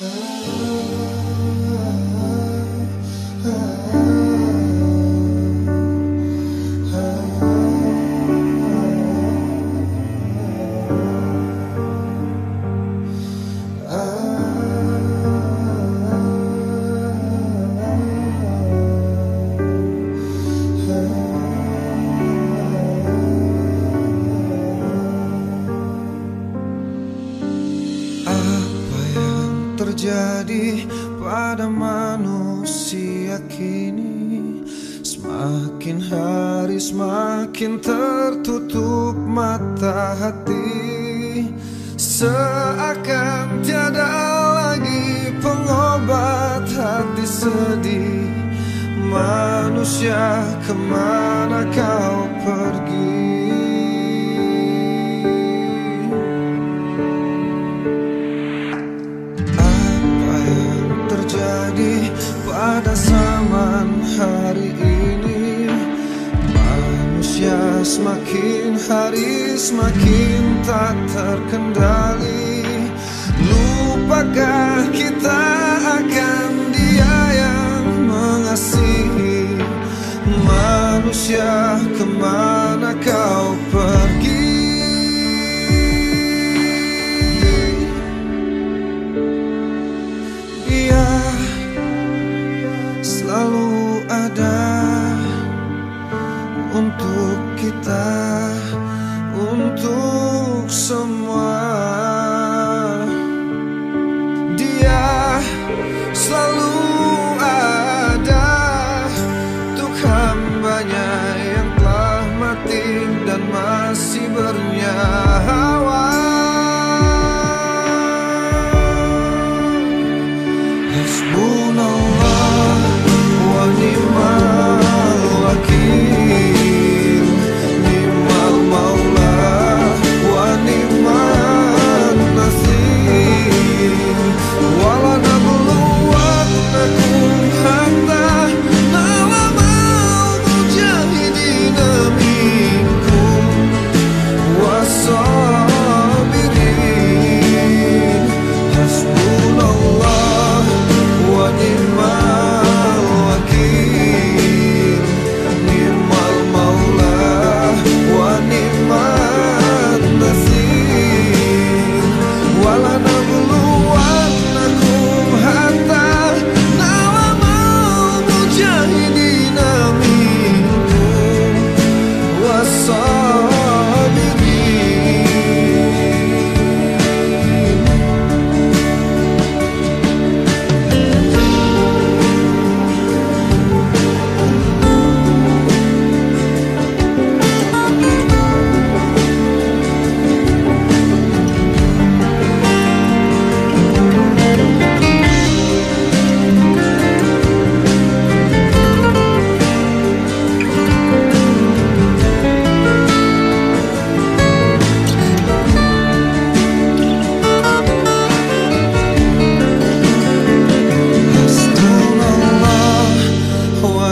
Oh. Terjadi pada manusia kini. Semakin hari semakin tertutup mata hati. Seakan tiada lagi pengobat hati sedih. Manusia ke mana Semakin hari semakin tak terkendali. Lupakah kita akan dia yang mengasihi. Manusia ke mana kau pergi? Dia selalu ada untuk kita untuk semua. Dia selalu ada. Untuk hambanya yang telah mati dan masih bernyanyi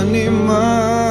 Anima.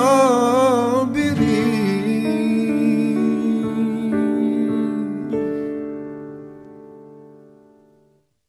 Oh.